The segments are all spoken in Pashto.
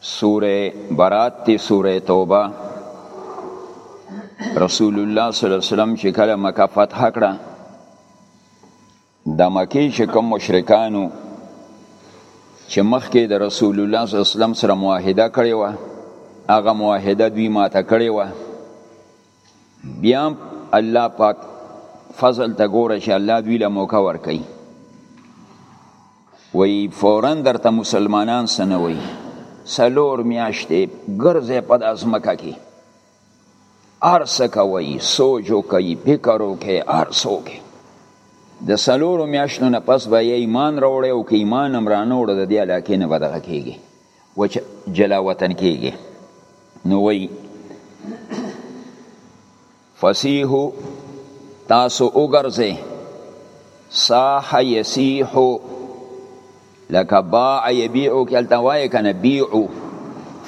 سوره برات تی سوره توبه رسول الله صلی الله علیه وسلم چې کله مکه فتح کړه د مکه چې کوم مشرکانو چې مخکې د رسول الله صلی الله علیه وسلم سره معاهده کړې و هغه معاهده دوی ماته کړې و بیا الله پاک فضل ته ګوره چې الله دوی له موقع ورکي وی فورا درته مسلمانان سنوي سلور میاشتې ګرځې په د ازمکه کې ارس کوي سوجو کوي فکرو کوي ارسو کوي د سلور میاشتو نه پس به یې ایمان راوړی او که ایمان هم رانه وړه د دې علاقې نه به دغه کېږي و چې جلا وطن کېږي نو وایي فسیحو تاسو وګرځئ ساح یسیحو لکه باع یبیعو کې هلته وایې که نه بیعو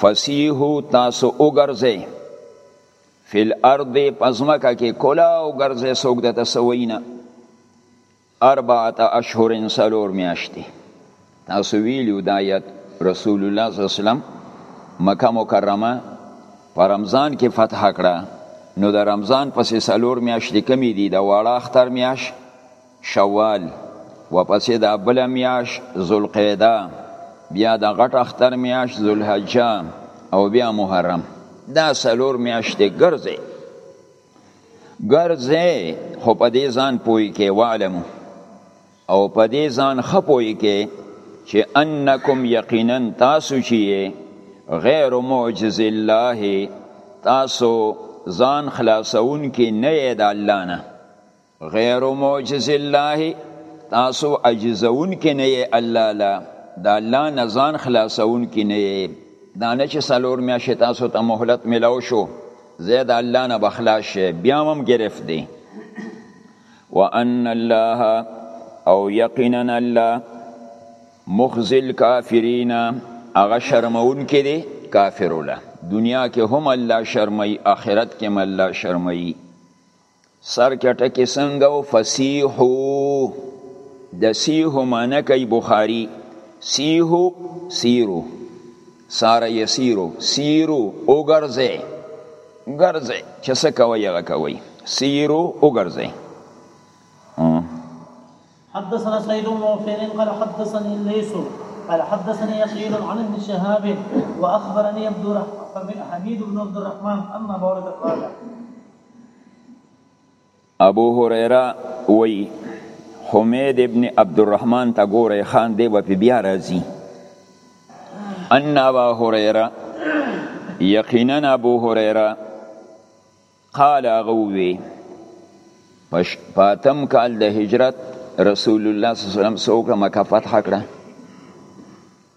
فسیحو تاسو وګرځئ فی الارض په ځمکه کې کلا وګرځئ څوک درته څه وایي نه اربعه اشهر سلور میاشتې تاسو ویلو دا یت رسول الله صلی الله علیه وسلم مکه مکرمه په رمضان کې فتح کړه نو د رمضان پسې سلور میاشتې کمی دي د واړه اختر میاش شوال و پسې د بل میاش ذوالقعده بیا د غټ اختر میاش ذوالحجه او بیا محرم دا سلور میاشتې ګرځي ګرځې خو په دې ځان پوي کې وعلم او په دې ځان خپوي کې چې انکم یقینا تاسو چې غیر معجز الله تاسو ځان خلاصون کې نه د الله نه غیر معجز الله تاسو عجزون کې نه یې الله لا دا الله نه ځان خلاصون کې نه یې دا نه چې سلور میاشتې تاسو ته مهلت ملاو شو زید الله نه بخلاص شي بیا هم گرفت دی وان الله او یقینا الله مخزل کافرین هغه شرمون کې دی کافر ولا دنیا کې هم الله شرمای آخرت کې هم الله شرمای سر چټکی څنګه او فسیحو د سیحو معنی کوي بخاری سیحو سیرو ساره یسیرو سیرو وګرځي ګرځي چې څه کوي هغه کوي سیرو وګرځي حدثنا سيد بن عفير قال حدثني الليث قال حدثني يقيل عن ابن شهاب واخبرني عبد الرحمن حميد بن عبد الرحمن ان بورد قال ابو هريره وی حمید ابن عبدالرحمن تا ګوره خان دی و په بیا راځي ان ابا هريره یقینا ابو هريره قال غوي پاتم کال د هجرت رسول الله صلی الله علیه وسلم سوګه مکه فتح کړه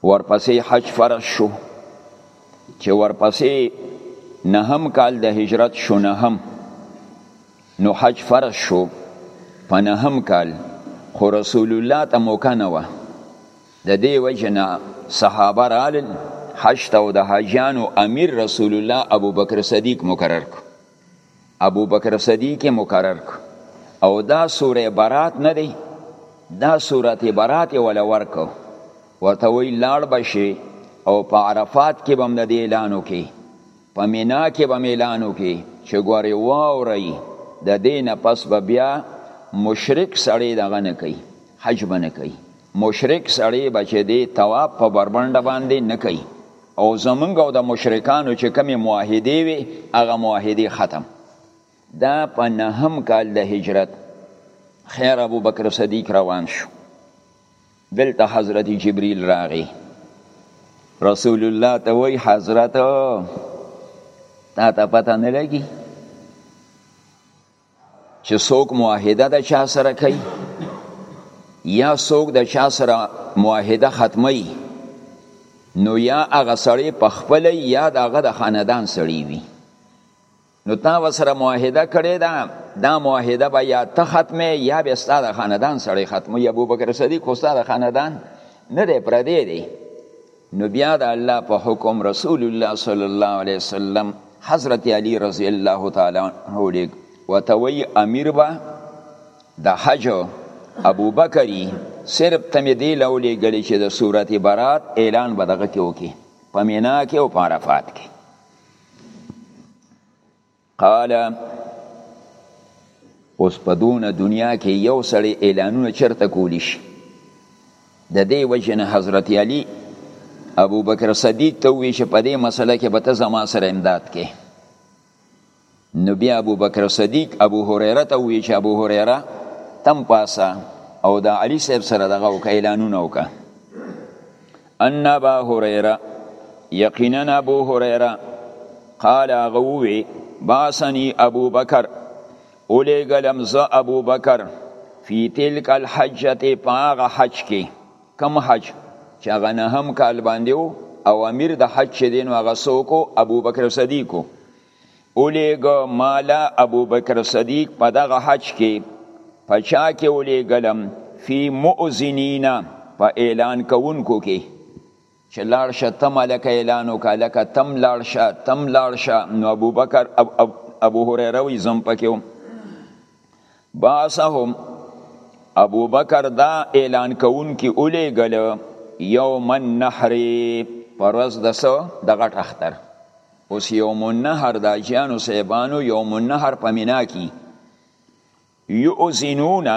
ورپسې حج فرض شو چې ورپسې نهم کال د هجرت شو نهم نو حج فرض شو په نهم کال خو رسول الله ته موقع نه وه د دې وجه نه صحابه رالل حج ته او د حاجیانو امیر رسول الله ابوبکر صدیق مقرر کړ ابوبکر صدیق مقرر کړ او دا سوره برات نه دی دا سوره برات ولا ورکو ورته وی لاړ بشي او په عرفات کې بم د اعلان وکي په مینا کې بم اعلان وکي چې ګوري واوري د دینه پس به بیا مشرک سړی دغه نه کوي حج بنه کوي مشرک سړی بچی دی تواب په بربنده باندې نه کوي او زمونږ او د مشرکانو چې کمی معاهده وي هغه معاهده ختم دا په نهم کال د هجرت خیر ابو بکر صدیق روان شو دلته حضرت جبرئیل راغی رسول الله ته وای حضرت تا ته پته نه لګي چې څوک معاهده د چا سره کوي یا څوک د چا سره معاهده ختمي نو یا هغه سړی په خپل یا د هغه د خاندان سړی وي نو تا وسره معاهده کړې ده دا معاهده به یا ته ختمه یا به ستا د خاندان سړی ختمه یا ابوبکر صدیق خو ستا د خاندان نه دی پردی دی نو بیا د الله په حکم رسول الله صلی الله علیه وسلم حضرت علی رضی الله تعالی عنہ لیک وتوی امیر با د حج ابو بکری صرف تم دی لولې غړي چې د صورت برات اعلان بدغه کې وکي په مینا کې او په عرفات کې قال اوس په دونه دنیا کې یو سړی اعلانونه چرته کولی شي د دې وجه نه حضرت علی ابو بکر صدیق ته وی چې په دې مسله کې به ته زما سره امداد کې نو بیا ابو بکر صدیق ابو هريره ته وی چې ابو هريره تم پاسه او د علی صاحب سره دغه وک اعلانونه وکړه ان ابا هريره یقینا ابو هريره قال غووي باسني ابو بکر اولیګلم ز ابو بکر فی تلک الحجه پاغ حج کې کم حج چې هغه نه هم کال باندې او امیر د حج چې دین هغه سوکو ابو بکر صدیقو اولیګو مالا ابو بکر صدیق په دغه حج کې په چا کې اولیګلم فی مؤذنینا په اعلان کوونکو کې چې لاړ شه ته ملک اعلان وکړه لکه تم لاړ شه تم لاړ شه نو ابو بکر اب اب ابو هريره وي زم پکيو باسهم ابو بکر دا اعلان کون کی اولی گل یوم النحر پرز دسو دغټ اختر اوس یوم النهر د اجیانو صاحبانو یوم النهر په مینا کې یؤذنون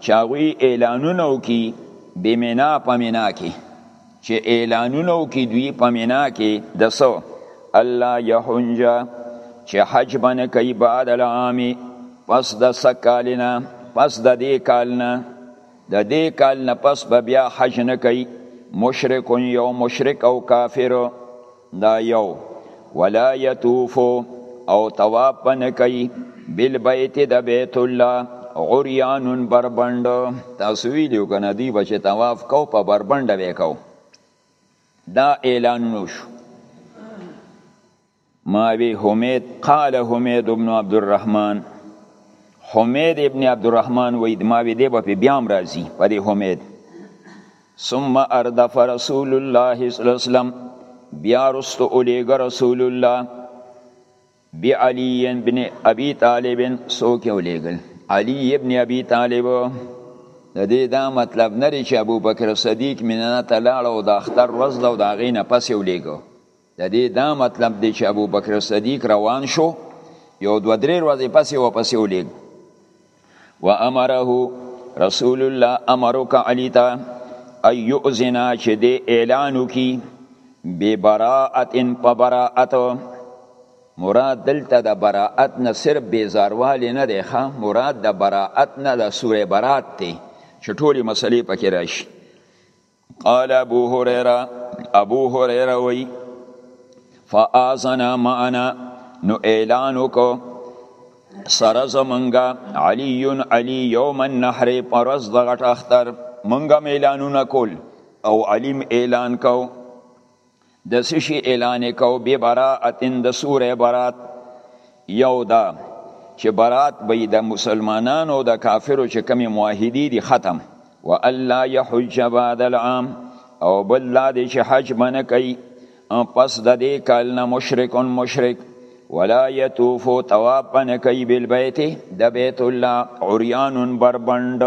چې هغوی اعلانونه وکړي بمنا په مینا کې چې اعلانونه وکړي دوی په مینا کې د څه الله یحنج چې حج بنه کوي بعد العام پس د سکالنا پس د دې کالنا د دې کالنا پس به بیا حج نه کوي مشرک یو مشرک او کافر دا یو ولا یتوفو او تواب پنه کوي بل بیت د بیت الله عریانون بربند تاسو ویلو کنه دی بچ تواب کو په بربند وکاو دا اعلان نوشو ماوی حمید قال حمید ابن عبد الرحمن حمید ابن عبد الرحمن وید ماوی دی په بیام راضی په دی حمید ثم اردف رسول الله صلی الله علیه وسلم بیا رست اولیګ رسول الله بی علی ابن ابي طالب سوک اولیګل علی ابن ابي طالب د دې دا مطلب نه لري چې ابو بکر صدیق مینه ته لاړ او د اختر ورځ ده او د هغې نه پس یو لیږو د دې دا مطلب دی چې ابو بکر صدیق روان شو یو دو درې ورځې پسې و پسې ولېږ و امره رسول الله امرک علی تا ایؤذنا چې دې اعلان وکي به براءت ان په براءت مراد دلته د براءت نه صرف بیزاروالی نه دی ښه مراد د براءت نه د سوره برات دی چې ټولې مسلې پکې راشي قال ابو هريره ابو هريره وی فاذنا معنا نو اعلان وکړو سره زمنګا علی علی یوم النحر پرز د غټ اختر منګم اعلانونه کول او علیم اعلان کو د سشي اعلان کو به براءت د سوره برات یو دا چې برات به د مسلمانانو د کافرو چې کمی موحدی دي ختم و الله يحج بعد العام او بل دا دی چې حج منه کوي پس د دې کال نه مشرک مشرک ولا يطوف طواف نه کوي بل بیت د بیت الله عریان بربند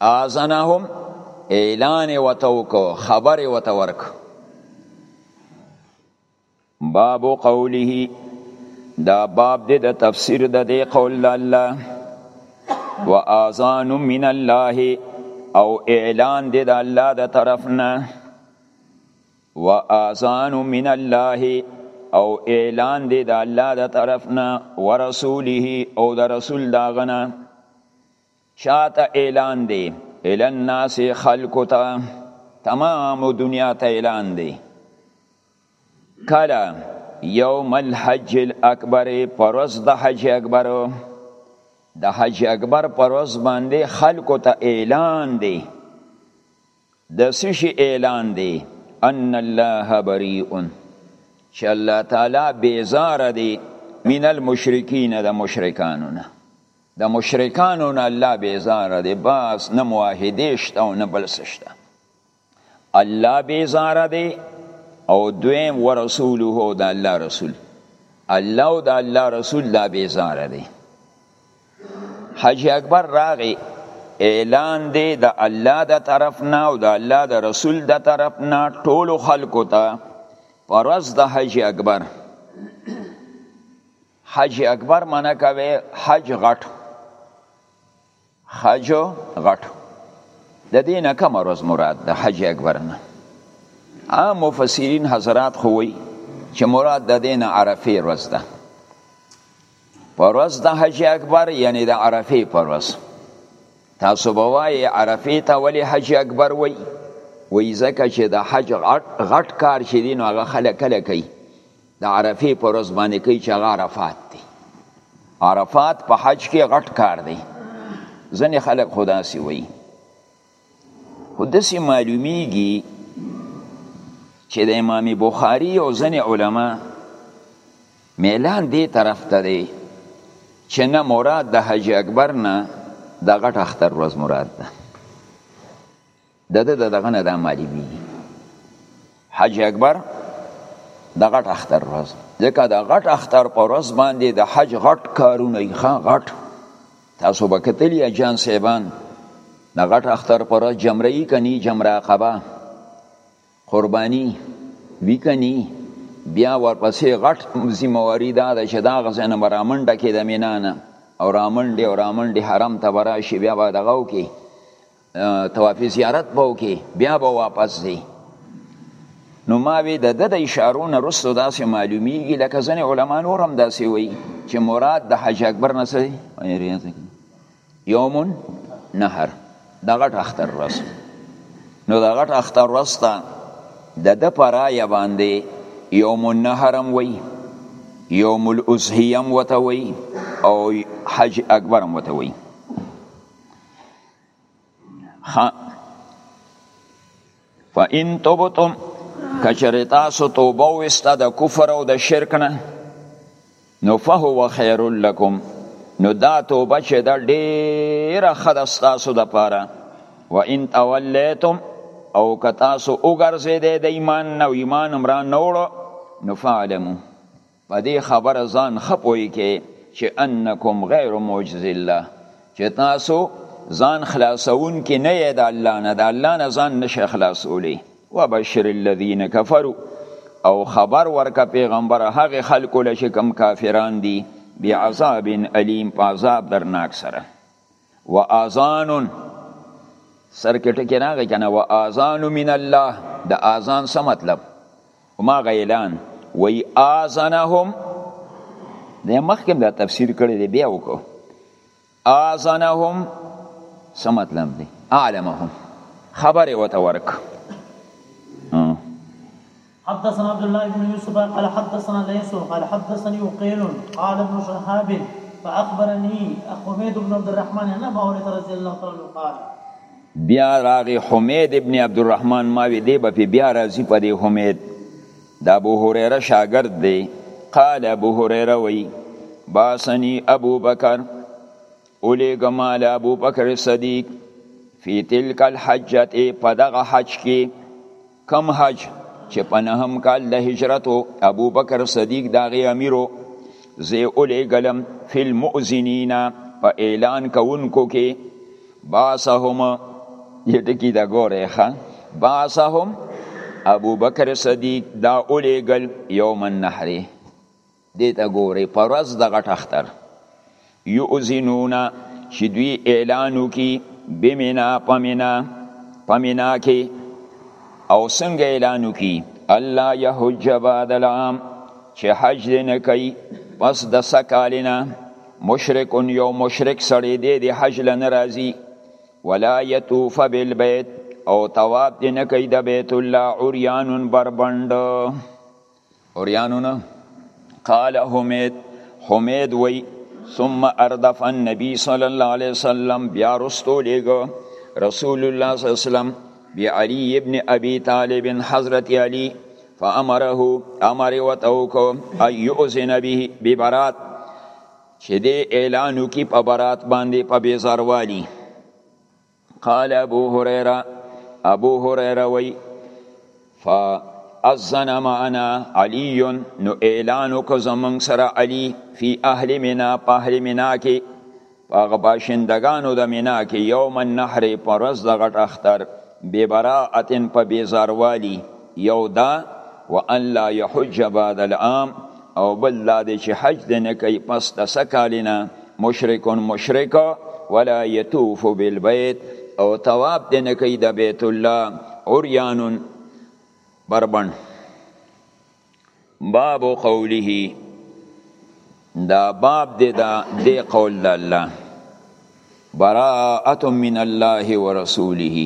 آذنهم اعلان وتوکو خبر وتورک باب قوله دا باب دې د تفسیر د دې قول الله و آذان من الله او اعلان دې د الله د طرفنا و آذان من الله او اعلان دې د الله د طرفنا ورسوله او د رسول داغنه چاته اعلان دی الی الناس خلق ته تمام دنیا ته اعلان دی کلا یوم الحج الاکبر پرز د حج اکبر د حج اکبر پرز باندې خلق ته اعلان دی د سشي اعلان دی ان الله بریء چې الله تعالی بیزار دی من المشرکین د مشرکانو نه د مشرکانو نه الله بیزاره دی بس نه معاهده شته او نه بل څه شته الله بیزاره دی او دویم ورسوله د الله رسول الله او د الله رسول دا بیزاره دی حاجی اکبر راغی اعلان دی د الله د طرف نه او د الله د رسول د طرف نه ټولو خلکو ته پرز د حج اکبر حج اکبر منه کوي حج غټ حج غټ د دې نه کوم روز مراد د حج اکبر نه عام مفسرین حضرات خو وي چې مراد د دې نه عرفه روز ده پر روز د حج اکبر یعنی د عرفه پر روز تاسو به وایي عرفه ته ولی حج اکبر وایي وایي ځکه چې د حج غټ غټ کار چې دین هغه خلک کله کوي د عرفه پر ورځ باندې کوي چې هغه عرفات دی عرفات په حج کې غټ کار دی ځنې خلک خدا سی وایي خو داسې معلومیږي چې د امام بخاری او ځنې علما میلان دې طرف ته دی چې نه مراد د حج اکبر نه د غټ اختر ورځ مراد ده د ده د دغه نه دا معلومیږي حج اکبر د غټ اختر ورځ ځکه د غټ اختر په ورځ باندې د حج غټ کارونه یې ښه غټ تاسو به کتلي اجان صاحبان د غټ اختر پر ورځ جمره یې کني جمره عقبه قرباني وی کني بیا ورپسې غټ ذمہواری دا ده چې دا غزه نه رامنډه کې د مینا نه او رامنډې او رامنډې حرم ته به راشي بیا به دغه وکړي طواف زیارت به وکړي بیا به واپس ځي نو ما وی د د اشارو نه رسو داسې معلومیږي لکه ځنې علما نور هم داسې وایي چې مراد د حج اکبر نه څه یومون نهر د غټ اختر ورځ نو د غټ اختر ورځ ته د د پرایه باندې یوم النهر هم وایي یوم الاضحیه هم ورته وایي او حج اکبر هم ورته وایي ها فإن تبتم کچر تاسو توبه وسته د کفر او د شرک نه نو فهو خیر لکم نو دا توبه چې دا ډیره خد تاسو د پاره و ان تولیتم او که تاسو وګرځیدې د ایمان نه ایمان مران نوړو نو فعلمو په دې خبره ځان ښه پوه کړئ چې انکم غیر معجز الله چې تاسو ځان خلاصون کې نه یې د الله نه د الله نه ځان نشه خلاصولی وبشر الذین کفروا او خبر ورکه پیغمبر هغه خلکو لشه کم کافران دي بعذاب الیم په عذاب درناک سره و اذان سر کې ټکی راغی کنه و اذان من الله د اذان څه مطلب ما غیلان وی اذنهم د مخکم دا تفسیر کړی دی بیا وکړو اذنهم څه مطلب دی اعلمهم خبر وته ورک حدثنا عبد الله بن يوسف قال حدثنا ليث قال حدثني عقيل قال ابن شهاب فاخبرني حميد بن عبد الرحمن ان ابا هريره رضي الله تعالى عنه قال بیا راغی حمید ابن عبدالرحمن ماوی دی به بیا راځي په دی حمید د ابو هريره شاګرد دی قال ابو هريره وی باسنی ابو بکر اولی گمال ابو بکر صدیق فی تلک الحجت پدغه حج کی کم حج چې په نهم کال د هجرت ابو بکر صدیق داغه امیرو زی اولی گلم فی المؤذنین په اعلان کوونکو کې باسهم یې ټکی دا ګوره ښه باسهم ابو بکر صدیق دا اولی گل یوم النحری دې ته ګورې په ورځ د غټ اختر یؤذنون چې دوی اعلان وکړي بمنا په منا په منا کې او څنګه اعلان وکړي الله یحج بعد العام چې حج دې نه کوي پس د سکالنا مشرک یو مشرک سړی دی د حج لنه راځي ولا یطوف بالبیت او طواف دې نه کوي د بیت الله عریان بربند اوریانو نه قال حمید حمید وی ثم اردف النبی صلی الله علیه وسلم بیا رستو لیگو رسول الله صلی الله علیه وسلم بی علی ابن ابی طالب حضرت علی فامره امر وتوکو ایؤذن به ببرات چې دې اعلانو کې په برات باندې په بیزاروالی قال ابو هريره ابو هريره وی فاذن معنا علي نو اعلان وک زمون سره علي فی اهل منا په اهل منا کې هغه باشندگانو د منا کې یوم النحر پرز د غټ اختر بی براءتن په بیزاروالی یو دا وان لا یحج بعد العام او بل دا دی چې حج دې نه کوي پس د څه کالي نه مشرکون مشرک ولا یطوف بالبیت او طواف دې نه کوي د بیت الله عریانون بربند باب قوله دا باب دې دا دې قول د الله براءة من الله ورسوله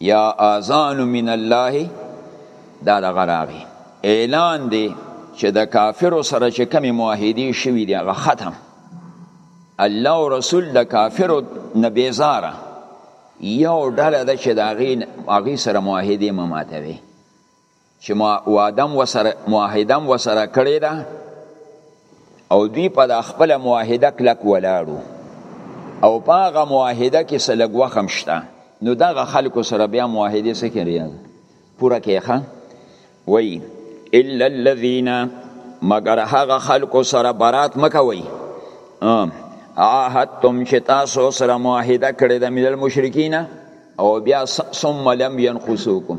یا اذان من الله دا دغه راغی اعلان دی چې د کافرو سره چې کمی معاهدې شوي دی هغه ختم الله او رسول د کافرو نه بیزاره یو ډله ده چې د هغې سره معاهدې مه ماتوي چې وعدم وسره معاهدم وسره کړی ده او دوی په دا خپل معاهده کلک ولاړو او په هغه معاهده کې څه لږ وخم شته نو دغه خلکو سره بیا معاهده څه کړی پوره کېخه وای الا الذين مگر هغه خلکو سره برات مکوي عاهدتم چې تاسو سره معاهده کړې ده ملل مشرکین او بیا ثم لم ينقصوکم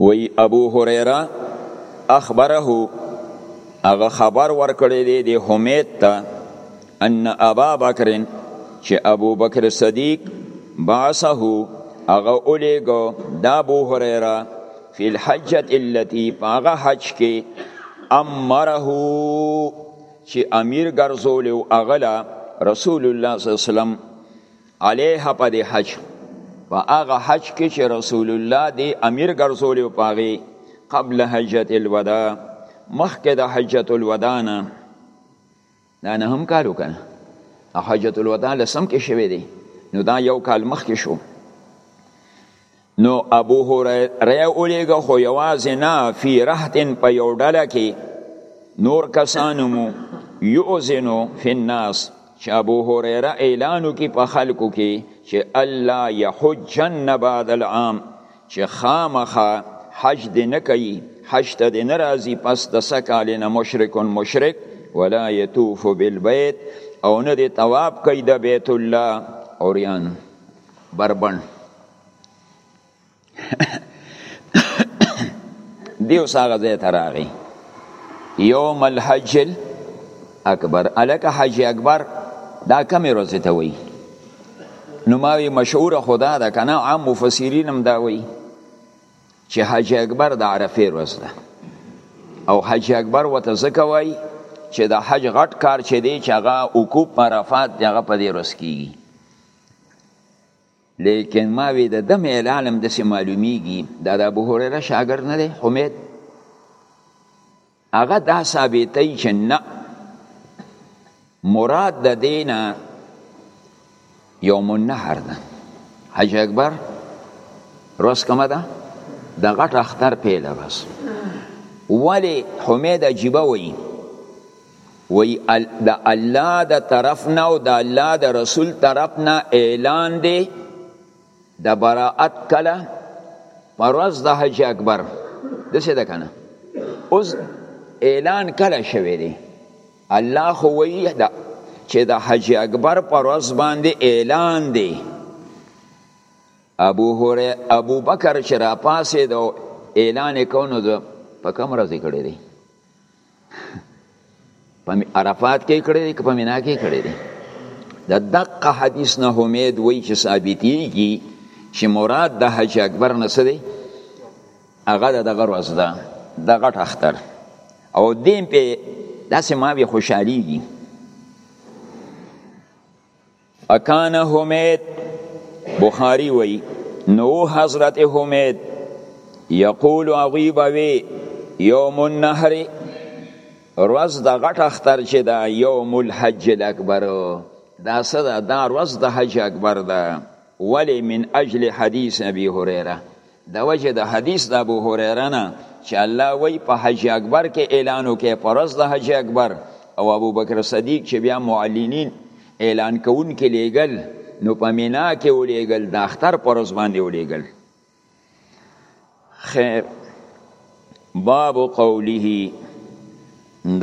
وی ابو هريره اخبره هغه خبر ورکړی دی د حمید ته ان ابا بکر چې ابو بکر صدیق بعثه هغه اولیګو دا ابو هريره فی الحجه التي فاغه حج کې امره چې امیر ګرځول او اغلا رسول الله صلی الله علیه وسلم علیه په دې حج په هغه حج کې چې رسول الله دی امیر ګرځولی او پاغي قبل حجت الوداع مخکې د حجت الوداع نه دا نه هم کالو کنه حجت الوداع لسم کې شوی دی نو دا یو کال مخکې شو نو ابو هريره اولیګه خو یوازې نه فی رهتن په یو ډله کې نور کسانو مو یؤذنو فی الناس چې ابو هريره اعلان وکي په خلکو کې چې الله یحجن بعد العام چې خامخه حج دې نه کوي حج ته دې نه راځي پس د سکال نه مشرک مشرک ولا یطوف بالبیت او نه دې طواف کوي د بیت الله اوریان بربند دیو ساغه ځای ته راغی یوم الحج اکبر الکه حج اکبر دا کمې ورځې ته وایي نو ما وی مشهوره خدا ده کنه عام مفسرین هم دا وایي چې حج اکبر د عرفه ورځ ده او حج اکبر وته ځکه وایي چې د حج غټ کار چې دی چې هغه وقوف عرفات دی هغه په دې ورځ کیږي لیکن ما وی د دم اعلان هم دسی معلومیږي دا د ابو هريره شاګرد نه دی حمید هغه دا ثابتای چې نه مراد د دینه یوم النهر ده حج اکبر روز کومه ده د غټ اختر پیله بس ولی حمید عجیبه وی وی د الله د طرف نه او د الله د رسول طرف نه اعلان دی د براءت کله پروز د حج اکبر د څه ده کنه اوس اعلان کله شوی دی الله خو وی دا چې د حج اکبر پروز باندې اعلان دی ابو هره ابو بکر چې را پاسې دو اعلان کونو د په کوم ورځ کړی دی په عرفات کې کړی دی که په مینا کې کړی دی د دقه حدیث نه امید وای چې ثابتېږي چې مراد د حج اکبر نه څه دی هغه د دغه ورځ ده د غټ اختر او دین په داسې ما به خوشحالېږي اکان حمید بخاری وی نو حضرت حمید یقول غیب وی یوم النهر روز د غټ اختر چې دا یوم الحج الاکبر دا صدا دا روز د حج اکبر ده ولی من اجل حدیث ابي هريره د وجه د حدیث د ابو هريره نه چې الله وای په حج اکبر کې اعلان وکړي پرز د حج اکبر او ابو بکر صدیق چې بیا معلنین اعلان کوون کې لیګل نو په مینا کې ولېګل د اختر پرز باندې ولېګل خیر باب قوله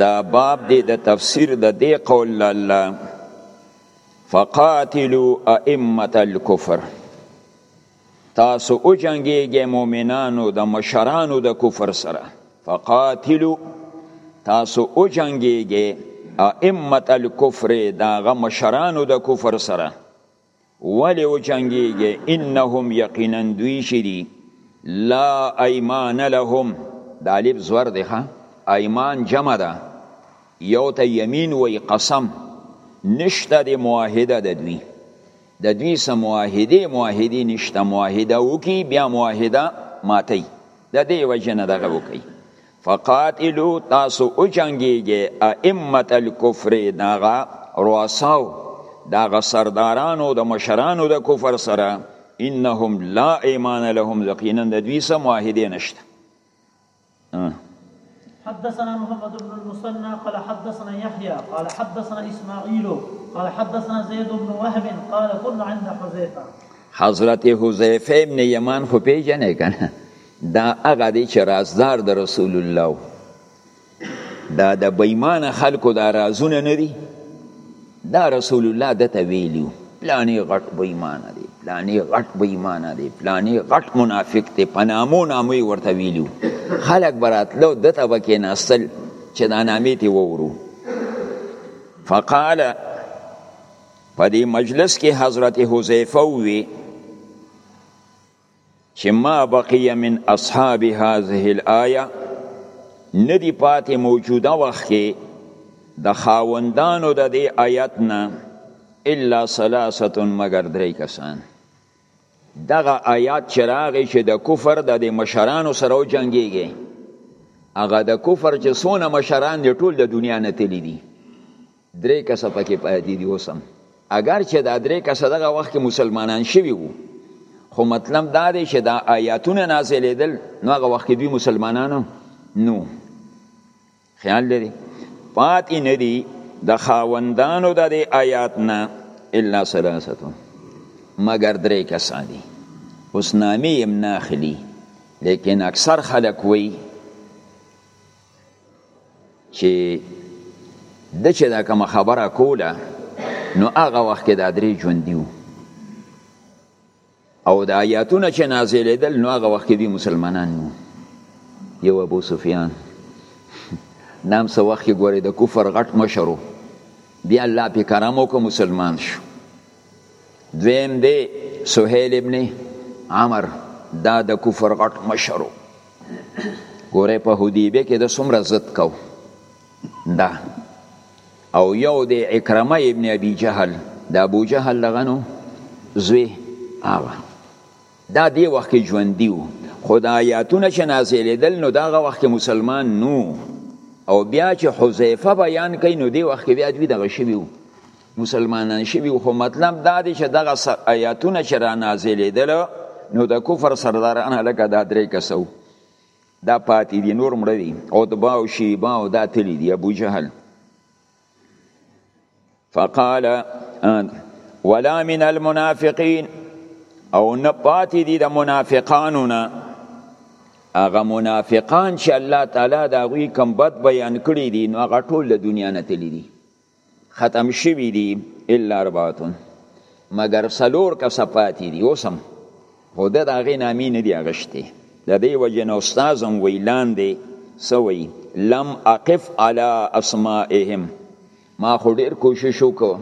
دا باب دی د تفسیر د دې قول الله فقاتلوا ائمه الكفر تاسو او جنگیږئ مؤمنانو د مشرانو د کفر سره فقاتلو تاسو او جنگیږئ ائمه الکفر دا غ مشرانو د کفر سره ولی او جنگیږئ انهم یقینا دوی شری لا ایمان لهم د الف زور دی ښه ایمان جمع ده یو ته یمین وی قسم نشته د معاهده د دوی د دوی سه معاهده معاهده نشته معاهده وکي بیا معاهده ماتي د دې وجه نه دغه وکي فقاتلو تاسو او جنگيږي ائمه الكفر داغه رؤساو داغه سردارانو د مشرانو د کفر سره انهم لا ایمان لهم یقینا د دوی سه معاهده نشته اه. حدثنا محمد بن المثنى قال حدثنا يحيى قال حدثنا اسماعيل قال حدثنا زيد بن وهب قال كنا عند حذيفه حضرت حذیفه ابن یمان خو پیژنې کنه دا هغه دی چې رازدار د رسول الله دا د بېمانه خلکو دا رازونه نه دي دا رسول الله دته ویلیو پلانې غټ بې ایمانه دی پلانې غټ بې ایمانه دی پلانې غټ منافق دی په نامو نامو یې ورته ویلیو خلک به راتلو دته به کېناستل چې دا نامې ترې وورو فقال په دې مجلس کې حضرت حذیفه ووی چې ما بقي من اصحاب هذه الايه ندی پاتې موجوده وخت کې د خاوندانو د دې آیت نه الا ثلاثه مگر درې کسان دغه آیات چې راغی چې د کفر د دې مشرانو سره جنگيږي هغه د کفر چې سونه مشران دي ټول د دنیا نه تللی دي درې کسه پکې پاتې دي اوس هم اګر چې دا درې کسه دغه وخت کې مسلمانان شوي وو خو مطلب دا دی چې دا آیاتونه نازلېدل نو هغه وخت دوی مسلمانانو نو خیال لري پاتې نه دي د خاوندانو د دې آیات نه الا ثلاثه مگر درې کسان دي اوس نامې هم ناخلي لیکن اکثر خلک وایي چې د چې دا کوم خبره کوله نو هغه وخت کې دا درې ژوندي وو او د آیاتونه چې نازلېدل نو هغه وخت کې دوی مسلمانان وو یو ابو سفیان نام څه وخت کې ګورې د کفر غټ مشر و بیا الله پې کرم وکړو مسلمان شو دویم دی سهیل ابن عمر دا د کفر غټ مشر و ګوره په حدیبه کې د څومره ضد کو دا او یو د اکرمه ابن ابي جهل د ابو جهل لغنو زوی هغه دا دی وخت کې ژوند دیو خدا آیاتونه چې نازلېدل نو داغه وخت کې مسلمان نو او بیا چې حذیفه بیان کین نو دی وخت کې بیا دوی دغه شوی وو مسلمانان شوي خو مطلب دا دی چې دغه آیاتونه چې را نازلېدل نو د کفر سرداران هلکه دا درې کسو دا پاتې دي نور مړه دي عتبه او شیبه او دا تلي دي ابو جهل فقال ولا من المنافقین او نه پاتې دي د منافقانو نه هغه منافقان چې الله تعالی د هغوی کم بد بیان کړي دي نو هغه ټول له دنیا نه تللي دي ختم شوی دی الا اربعتون مگر سلور کسه پاتې دي اوس هم خو د هغې نامې نه دي اغشتې د دې وجې نه استاذ هم وی لاندې سوی لم اقف علی اسمائهم ما خو ډیر کوشش وکړ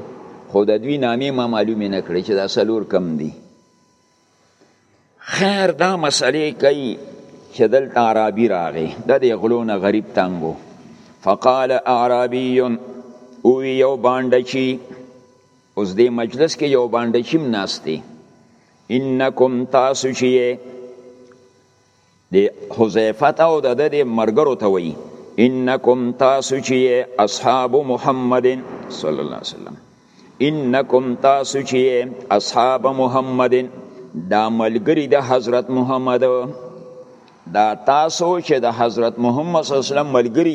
خو د دوی نامې ما معلومې نه کړې چې دا سلور کم دي خیر دا مسئله کوي چې دلته عربي راغی د دې غلونه غریب تنګو فقال اعرابي او یو باندې چی اوس دې مجلس کې یو باندې چیم ناشتي انکم تاسو چی د حذیفه ته او د د مرګرو ته وایي انکم تاسو چې اصحاب محمد صلی الله علیه وسلم انکم تاسو چې اصحاب محمد دا ملګری د حضرت محمد دا تاسو چې د حضرت محمد صلی الله علیه وسلم ملګری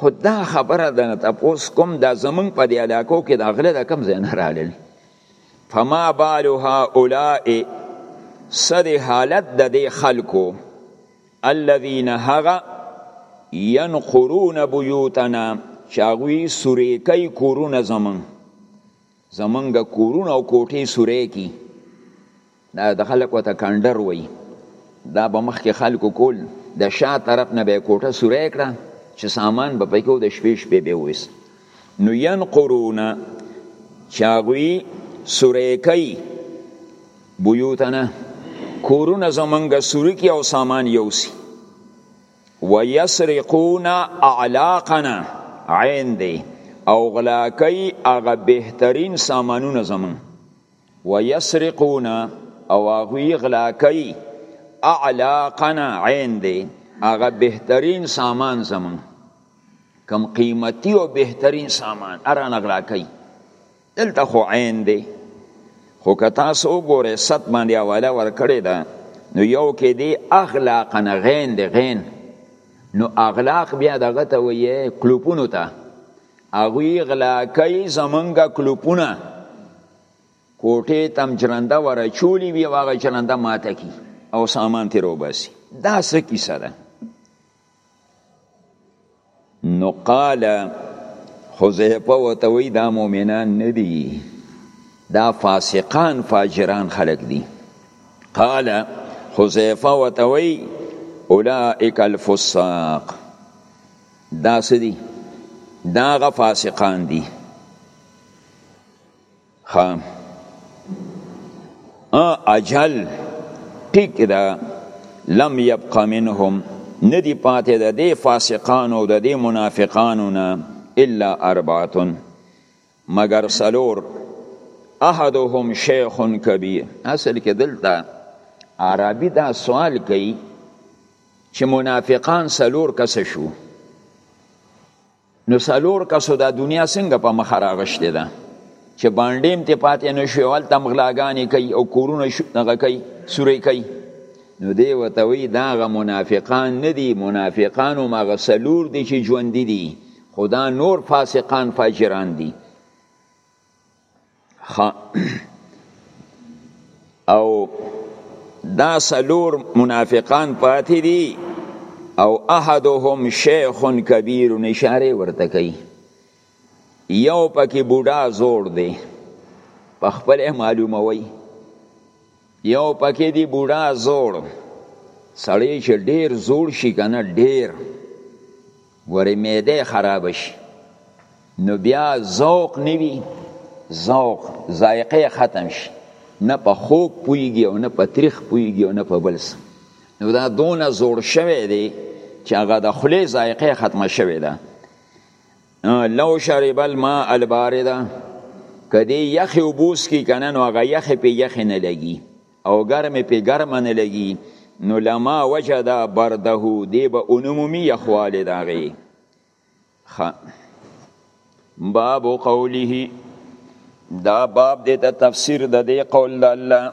خو دا خبره ده تپوس کوم دا زمونږ په دې علاقو کې دا غله د کم ځای نه رالل فما بال هؤلاء سد حالت د دې خلکو الذين هغه ينقرون بيوتنا چاغوي سورې کوي کورونه زمون زمونږ کورونه او کوټې سورې کی دا د خلکو ته کندر وای دا به مخکې خلکو کول د شا طرف نه به کوټه سورې کړه چې سامان به پکې د شپې شپې به وېست نو ينقرون چاغوي سورې کوي بيوتنه کورونه زمونږ سوري کې او سامان یوسي ويسرقون اعلاقنا عين دی او غلا کوي هغه بهترین سامانونه زمون ويسرقون او هغوی غلا کوي اعلاقنا عين دی هغه بهترین سامان زمون کم قیمتی او بهترین سامان ارانه غلا کوي دلته خو عین دی خو که تاسو وګورئ ست باندې حواله ورکړې ده نو یو کې دی اغلاقا غین دی غین نو اغلاق بیا دغه ته وایي کلوپونو ته هغوی غلا کوي زمونږ کلوپونه کوټې تم جرنده ورچولی وي او هغه جرنده ماته کی او سامان ترې وباسي دا څه کیسه ده نو قال حذیفه وته وی دا مؤمنان نه دي دا فاسقان فاجران خلق دي قال حذیفه وته وی اولئک الفساق دا سدي دا غ فاسقان دي ها اجل ټیک دا لم یبقى منهم ندی پاتې د دې فاسقانو د دې منافقانو نه الا اربعتن مگر سلور احدهم شیخ کبیر اصل کې دلته عربي دا سوال کوي چې منافقان سلور کس شو نو سلور کسو دا دنیا څنګه په مخه راغشتې ده چې باندیم ته پاتې نشو اول تم غلاګانې کوي او کورونه دغه کوي سورې کوي نو دی وته وی دا غ منافقان نه دي منافقان او مغه سلور دي چې ژوند دي خدا نور فاسقان فاجران دي خا او دا سلور منافقان پاتې دي او احدهم شیخ کبیر نشاره ورته کوي یو پکې بوډا زور دی په خپل معلومه وي یو پکې دی بوډا زور سړی چې ډیر زور شي کنه ډیر ګورې معده خراب شي نو بیا ذوق نه وي ذوق ذایقه ختم شي نه په خوک پویږي او نه په تریخ پویږي او نه په بل څه نو دا دونه زوړ شوی دی چې هغه د خولې ذایقه ختمه شوې ده لو شرب الماء البارده کدی یخ وبوس کی کنه نو هغه یخ په یخ نه لګي او ګرمې پې ګرمه نه لګي نو لما وجد برده دی به اونمومي یخوالی د هغې باب قوله دا باب دی د تفسیر د دې قول د الله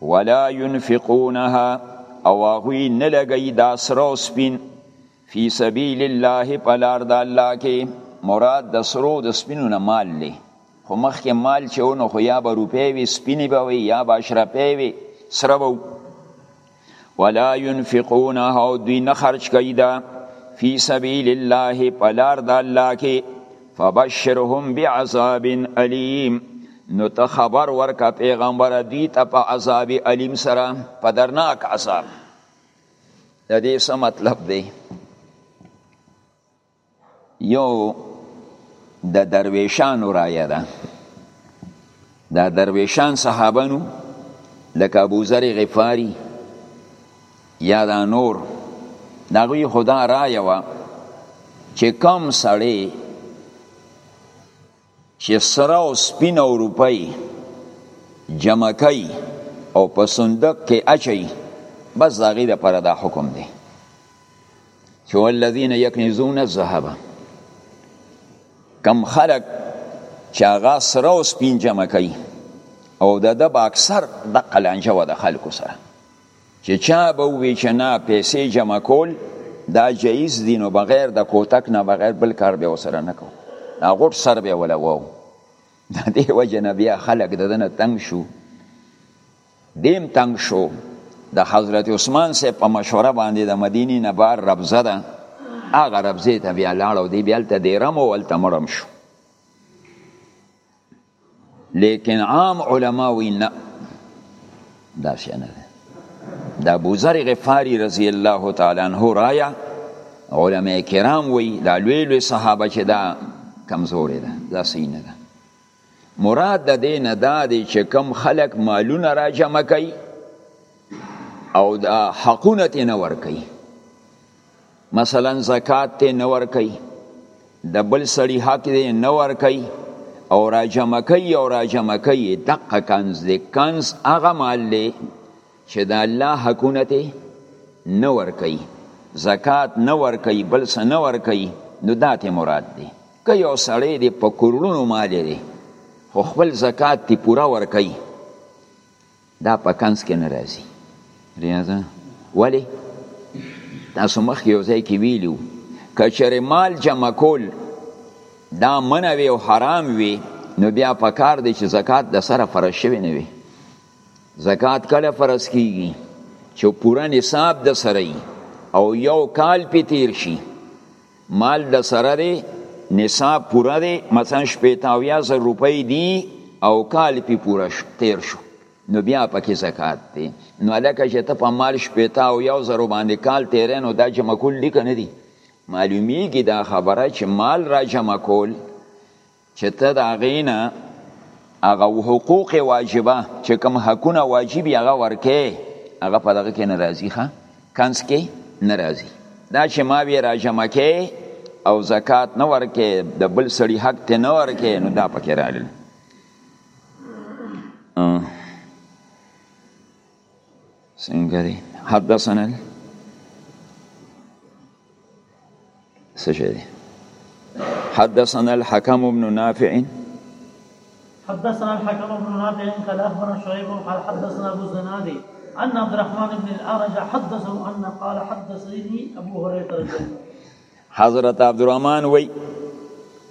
ولا ينفقونها او هغوی نه لګي دا سره او سپین فی سبیل الله په لار د الله کې مراد د سرو د سپینو نه مال دی خو مخکې مال چې ونه خو یا به روپۍ وي سپینې به وي یا به اشرپۍ وي سره به ولا ينفقونها او دوی نه خرج کوي دا فی سبیل الله په لار د الله کې فبشرهم بعذاب الیم نو ته خبر ورکا پیغمبر دوی ته په عذاب الیم سره په درناک عذاب د دې څه مطلب دی یو د درویشانو رایه ده دا درویشان صحابانو لکه ابو ذر غفاری یا دا نور دا غوی خدا رایه وه چې کم سړی چې سره او سپین او روپۍ جمع کوي او په صندوق کې اچي بس د هغې دپاره دا حکم دی چې والذین یکنزون الذهب کم خلک چې هغه سره او سپین جمع کوي او د ده به اکثر دقه لانجه وه د خلکو سره چې چا به وی چې نه پیسې جمع کول دا جایز دي نو بغیر د کوتک نه بغیر بل کار به وسره نه کو دا غټ سر به ولا وو د دې وجه نه بیا خلک د دنه تنگ شو دیم تنگ شو د حضرت عثمان سه په مشوره باندې د مدینی نه بار ربزه ده هغه ربزه ته بیا لاړو دی بیا ته دیرم او ولته مړم شو لیکن عام علما وی نه دا شنه ده د ابو ذر غفاری رضی الله تعالی عنہ رایا علما کرام وی دا لوی لوی صحابه چې دا کمزوري ده دا صحیح نه ده مراد د دې نه دا دی چې کم خلک مالونه را جمع کوي او دا حقونه تې نه ورکوي مثلا زکات ته نه ور کوي د بل سړي حق دی نه ور کوي او را جمع کوي او را جمع کوي دقه کنز دی کنز هغه مال دی چې د الله حقونه ته نه ور کوي زکات نه ور کوي بل څه نه ور کوي نو دا ته مراد دی که یو سړی دی په کورونو مال دی خو خپل زکات تی پوره ور کوي دا په کنس کې نه راځي ریاضه ولی تاسو مخ یو ځای کې ویلو کچره مال جمع کول دا منع وی او حرام وی نو بیا په کار دی چې زکات د سره فرض شوی نه وي زکات کله فرض کیږي چې پوره نصاب د سره او یو کال پی تیر شي مال د سره دی نصاب پوره دی مثلا شپېته اویا زر روپۍ دي او کال پې پوره شو تیر شو نو بیا پکې زکات دی نو هلکه چې ته په مال شپېته او یو زرو باندې کال تیری نو دا جمع کول دي که نه دي معلومیږي دا خبره چې مال را جمع کول چې ته د هغې نه هغه حقوق واجبه چې کوم حقونه واجب یې هغه ورکې هغه په دغه کې ناراضي ښه کنس کې ناراضي دا چې ما وی راجمع کې او زکات نه ورکې د بل سړي حق ته نه ورکې نو دا پکې راغلی سنقري حدثنا سجدي حدثنا الحكم بن نافع حدثنا الحكم بن نافع قال اخبرنا شعيب قال حدثنا ابو زنادي ان عبد الرحمن بن الارج حدثه ان قال حدثني ابو هريره حضرت عبدالرحمن وی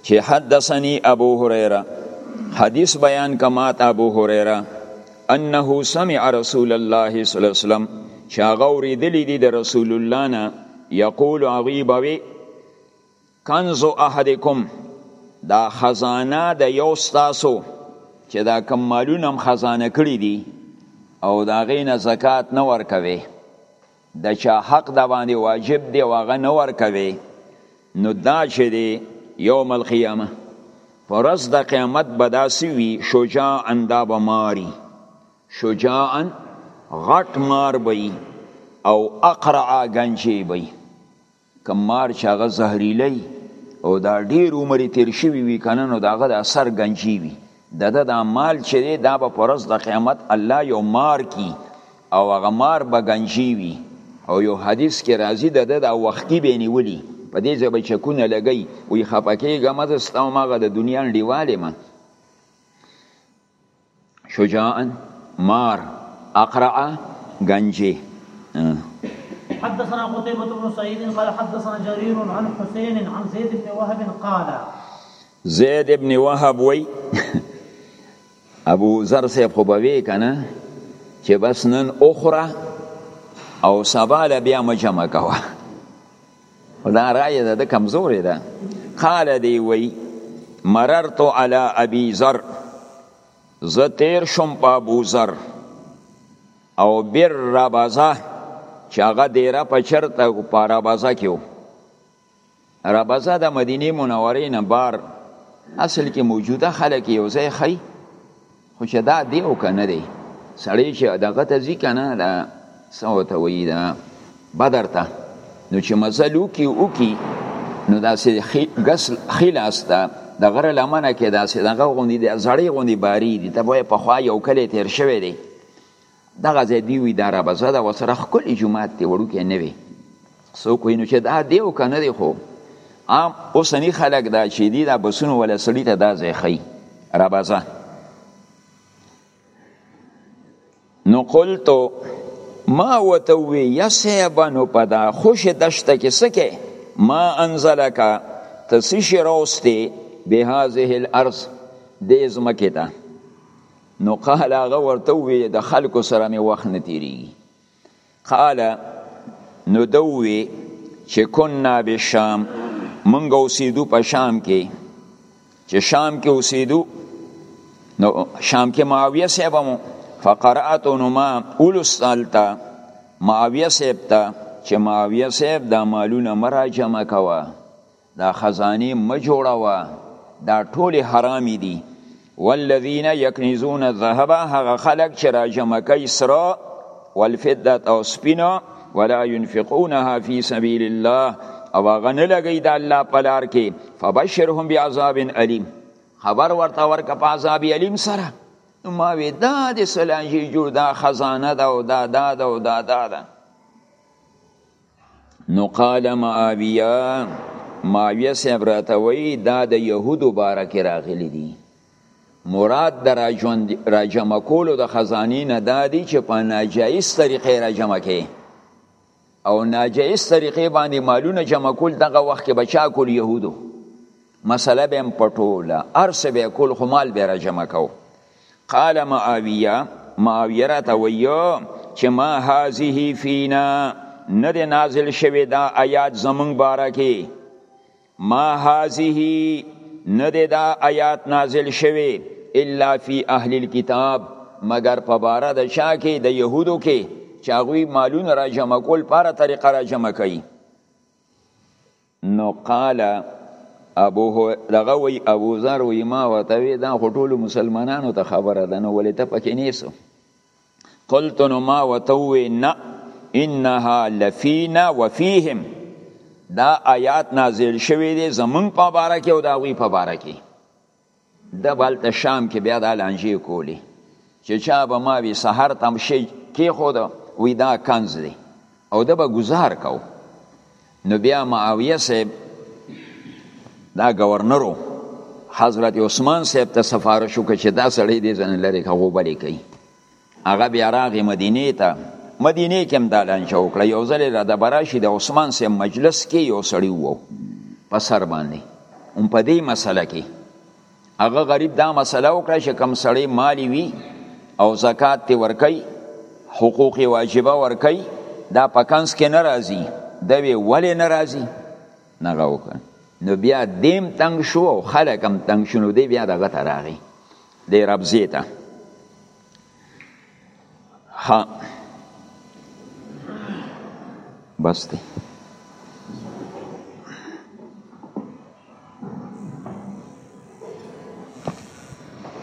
چې حدثني ابو هريره حدیث بیان کمات ابو هريره انه سمع رسول الله صلی الله علیه وسلم چې هغه اوریدلی دی د رسول الله نه یقول عغیبوي کنز احدکم دا خزانه د یو ستاسو چې دا کم مالونه هم خزانه کړی دي او دا غینه زکات نه ورکوي د چا حق د باندې واجب دی او هغه نه ورکوي نو دا چې دی یوم القیامه پر ورځ د قیامت به داسې وي شجاعا دا به ماري شجاعا غټ مار به او اقرعا ګنجې به کوم مار چې هغه زهريلی او دا ډیر عمر تیر شوی وي کنه نو داغه د اثر گنجي وي د د دا مال چې دی دا به پرز د قیامت الله یو مار کی او هغه مار به گنجي وي او یو حدیث کې راځي د د دا وختي به نیولي په دې ځای به چکونه لګي وي خپکیږه مزه ستو ماغه د دنیا ډیواله ما شجاعا مار اقرع گنجی حدثنا قتيبة بن سعيد قال حدثنا جرير عن حسين عن زيد بن وهب قال زيد بن وهب وي ابو ذر صاحب خو بوي کنه چې بس نن اخرى او سبا بیا مجمع کوه دا رای ده د کمزورې ده قال دی وی مررت علی ابي ذر زه تیر شم په ابو ذر او بر ربازه چې هغه دیره په چرته په ربازه کې و ربازه د مدینه منورې نه بار اصل کې موجوده خلک یو ځای خی خو چې دا دی او که نه دی سړی چې دغه ته ځي که نه دا څه ورته وایي دا بدر ته نو چې مزل وکړي وکړي نو داسې ښي لاس ته د غره لمنه کې داسې دغه غوندې د زړې غوندې باري دي ته به پخوا یو کلی تیر شوی دی دغه ځای دی وی دا ربزه ده وسره خپل جماعت دی وړو کې نه وی سو کوی نو چې دا دی او کنه دی خو عام اوسنی خلک دا چې دی دا بسونو ولا سړی ته دا ځای خی ربزه نو قلتو ما وتوی یسیبا نو پدا خوش دشته کې سکه ما انزلک تسیش روستی به هذه الارض دې زمکه ته نو قال هغه ورته وی د خلکو سره می وخت نه تیریږي قال نو دوی چې کنا به شام مونږ اوسېدو په شام کې چې شام کې اوسېدو نو شام کې معاویه صاحب مو فقرات نو ما اولستالتا معاویه صاحب ته چې معاویه صاحب دا مالونه مراجمه کوه دا خزانه مه جوړوه دا ټول حرام دي والذین یکنزون الذهب هغه خلق چې را جمع کوي سره والفضه او سپینه ولا ينفقونها في سبيل الله او هغه نه لګي د الله په لار کې فبشرهم بعذاب الیم خبر ورته ورکه په عذاب الیم سره نو ما وی دا د سلانجی جوړ دا خزانه دا او دا دا دا او دا دا, دا. نو قال معاویه معاویه صاحب راته وی دا د یهودو باره کې راغلی دی مراد د راجمع کولو د خزانې نه دا دی چې په ناجایز طریقې راجمع کې او ناجایز طریقې باندې مالونه جمع کول دغه وخت کې بچا کول یهودو مسله به هم پټوله هر څه به یې کول خو مال به یې راجمع کوو قال معاویه معاویه راته ویو چې ما هذه فینا نه دی نازل شوی دا آیات زمونږ باره کې ما هذه نه دی دا آیات نازل شوی الا فی اهل الكتاب مگر په باره د چا کې د یهودو کې چې هغوی مالونه را جمع کول پاره طریقه را جمع کوي نو قال ابو هو دغه وی ابو ذر وی ما ورته وی دا خو ټول مسلمانانو ته خبره ده نو ولې ته پکې نیسو قلت نو ما ورته وی نه انها لفینا وفیهم دا آیات نازل شوی دی زمون په باره کې او دا وی په باره کې ده به هلته شام کې بیا دا لانجې کولې چې چا به ما وي سهار ته هم شی کېښود وی دا کنز دی او ده به ګزار کو نو بیا معاویه صاحب دا گورنرو حضرت عثمان صاحب ته سفارش وکړ چې دا سړی دې ځنه لرې که غوبلې کوي هغه بیا راغی مدینه ته مدینه کې هم دالان چا وکړه یو ځل را د براشي د عثمان سه مجلس کې یو سړی وو په سر باندې هم په دې مسله کې هغه غریب دا مسله وکړه چې کم سړی مالی وي او زکات ته ورکي حقوق واجبه ورکي دا پکنس کې ناراضي دا وی ولې ناراضي نه غوکه نو بیا دیم تنگ شو او خلک هم تنگ شنو دی بیا دغه تراغي دی ربزی ته ها بس دی